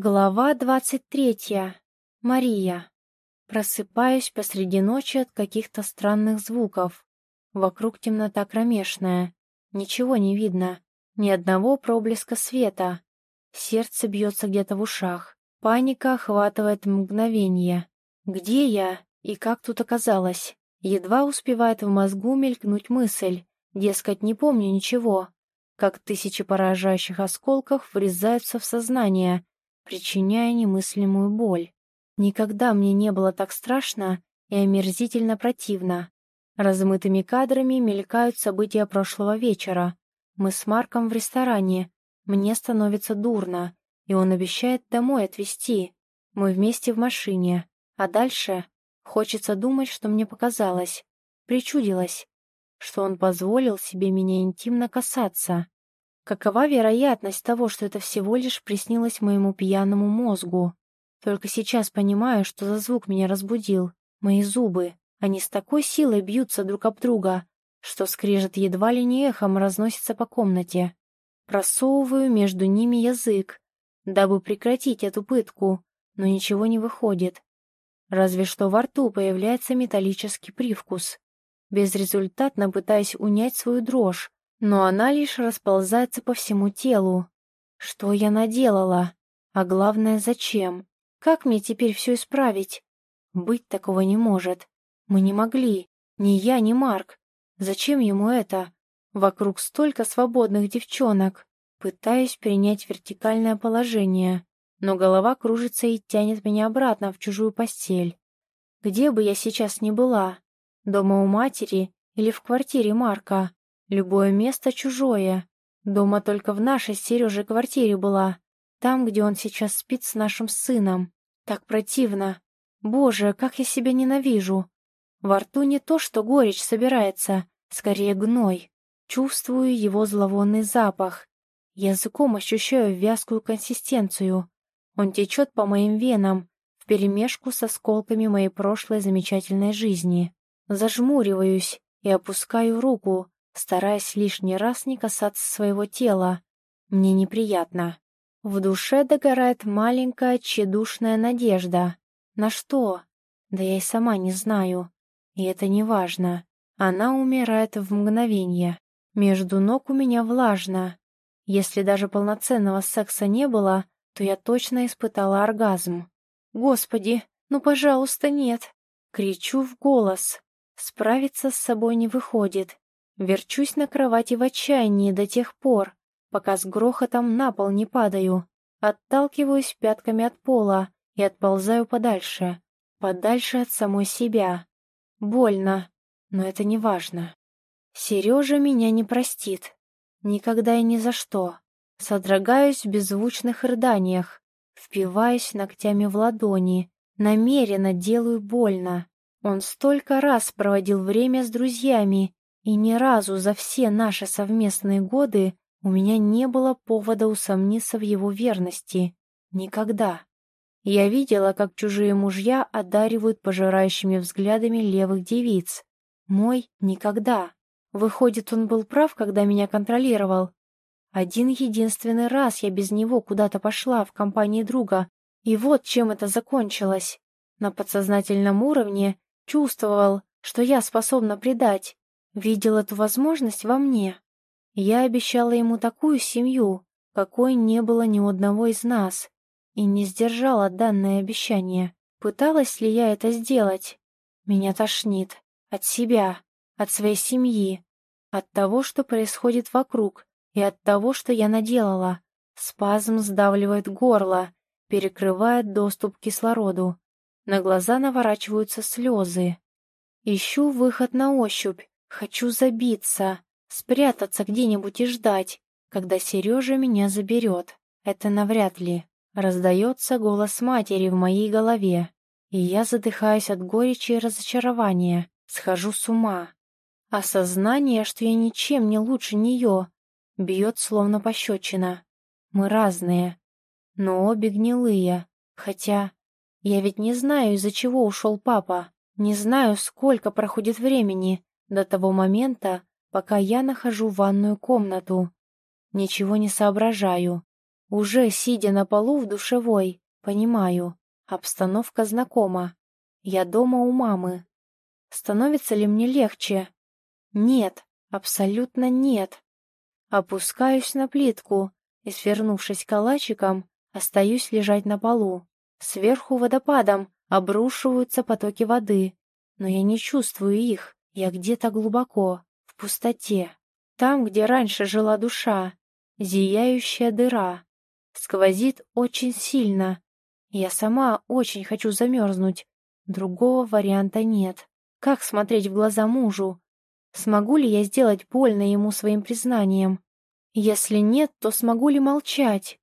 Глава двадцать третья. Мария. Просыпаюсь посреди ночи от каких-то странных звуков. Вокруг темнота кромешная. Ничего не видно. Ни одного проблеска света. Сердце бьется где-то в ушах. Паника охватывает мгновение. Где я и как тут оказалась? Едва успевает в мозгу мелькнуть мысль. Дескать, не помню ничего. Как тысячи поражающих осколков врезаются в сознание — причиняя немыслимую боль. Никогда мне не было так страшно и омерзительно противно. Размытыми кадрами мелькают события прошлого вечера. Мы с Марком в ресторане. Мне становится дурно, и он обещает домой отвезти. Мы вместе в машине. А дальше хочется думать, что мне показалось. Причудилось, что он позволил себе меня интимно касаться. Какова вероятность того, что это всего лишь приснилось моему пьяному мозгу? Только сейчас понимаю, что за звук меня разбудил. Мои зубы. Они с такой силой бьются друг об друга, что скрежет едва ли не эхом разносится по комнате. Просовываю между ними язык, дабы прекратить эту пытку, но ничего не выходит. Разве что во рту появляется металлический привкус. Безрезультатно пытаясь унять свою дрожь, но она лишь расползается по всему телу. Что я наделала? А главное, зачем? Как мне теперь все исправить? Быть такого не может. Мы не могли. Ни я, ни Марк. Зачем ему это? Вокруг столько свободных девчонок. Пытаюсь принять вертикальное положение, но голова кружится и тянет меня обратно в чужую постель. Где бы я сейчас ни была, дома у матери или в квартире Марка, Любое место чужое. Дома только в нашей с Сережей квартире была. Там, где он сейчас спит с нашим сыном. Так противно. Боже, как я себя ненавижу. Во рту не то, что горечь собирается, скорее гной. Чувствую его зловонный запах. Языком ощущаю вязкую консистенцию. Он течет по моим венам, вперемешку с осколками моей прошлой замечательной жизни. Зажмуриваюсь и опускаю руку, стараясь лишний раз не касаться своего тела. Мне неприятно. В душе догорает маленькая тщедушная надежда. На что? Да я и сама не знаю. И это не важно. Она умирает в мгновение. Между ног у меня влажно. Если даже полноценного секса не было, то я точно испытала оргазм. «Господи, ну, пожалуйста, нет!» Кричу в голос. Справиться с собой не выходит. Верчусь на кровати в отчаянии до тех пор, пока с грохотом на пол не падаю. Отталкиваюсь пятками от пола и отползаю подальше, подальше от самой себя. Больно, но это не важно. Сережа меня не простит. Никогда и ни за что. Содрогаюсь в беззвучных рыданиях, впиваюсь ногтями в ладони, намеренно делаю больно. Он столько раз проводил время с друзьями и ни разу за все наши совместные годы у меня не было повода усомниться в его верности. Никогда. Я видела, как чужие мужья одаривают пожирающими взглядами левых девиц. Мой — никогда. Выходит, он был прав, когда меня контролировал. Один единственный раз я без него куда-то пошла в компании друга, и вот чем это закончилось. На подсознательном уровне чувствовал, что я способна предать, видел эту возможность во мне. Я обещала ему такую семью, какой не было ни у одного из нас, и не сдержала данное обещание. Пыталась ли я это сделать? Меня тошнит. От себя, от своей семьи, от того, что происходит вокруг, и от того, что я наделала. Спазм сдавливает горло, перекрывает доступ к кислороду. На глаза наворачиваются слезы. Ищу выход на ощупь, Хочу забиться, спрятаться где-нибудь и ждать, когда Сережа меня заберет. Это навряд ли. Раздается голос матери в моей голове, и я задыхаюсь от горечи и разочарования, схожу с ума. Осознание, что я ничем не лучше нее, бьет словно пощечина. Мы разные, но обе гнилые, хотя я ведь не знаю, из-за чего ушел папа, не знаю, сколько проходит времени, до того момента, пока я нахожу ванную комнату. Ничего не соображаю. Уже сидя на полу в душевой, понимаю, обстановка знакома. Я дома у мамы. Становится ли мне легче? Нет, абсолютно нет. Опускаюсь на плитку и, свернувшись калачиком, остаюсь лежать на полу. Сверху водопадом обрушиваются потоки воды, но я не чувствую их, я где-то глубоко, в пустоте. Там, где раньше жила душа, зияющая дыра. Сквозит очень сильно. Я сама очень хочу замерзнуть. Другого варианта нет. Как смотреть в глаза мужу? Смогу ли я сделать больно ему своим признанием? Если нет, то смогу ли молчать?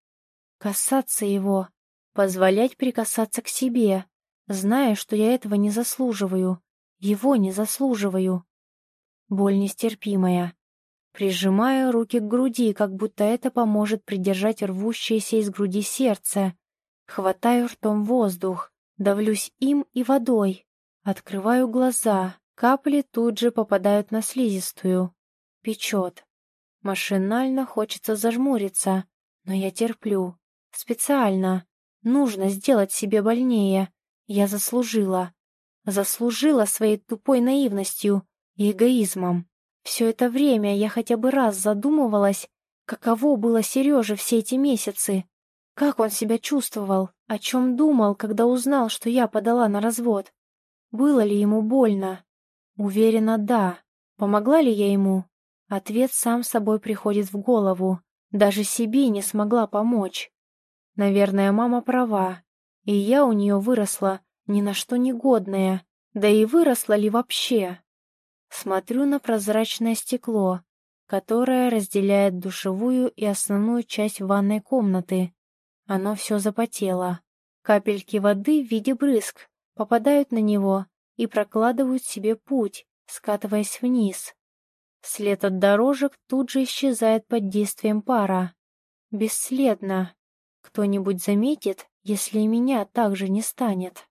Касаться его, позволять прикасаться к себе, зная, что я этого не заслуживаю, его не заслуживаю. Боль нестерпимая. Прижимаю руки к груди, как будто это поможет придержать рвущееся из груди сердце. Хватаю ртом воздух, давлюсь им и водой. Открываю глаза, капли тут же попадают на слизистую. Печет. Машинально хочется зажмуриться, но я терплю. Специально. Нужно сделать себе больнее. Я заслужила. Заслужила своей тупой наивностью и эгоизмом. Все это время я хотя бы раз задумывалась, каково было Сереже все эти месяцы. Как он себя чувствовал, о чем думал, когда узнал, что я подала на развод. Было ли ему больно? Уверена, да. Помогла ли я ему? Ответ сам собой приходит в голову. Даже себе не смогла помочь. Наверное, мама права. И я у нее выросла ни на что негодная. Да и выросла ли вообще? Смотрю на прозрачное стекло, которое разделяет душевую и основную часть ванной комнаты. Оно все запотело. Капельки воды в виде брызг попадают на него и прокладывают себе путь, скатываясь вниз. След от дорожек тут же исчезает под действием пара. Бесследно. Кто-нибудь заметит, если и меня также не станет.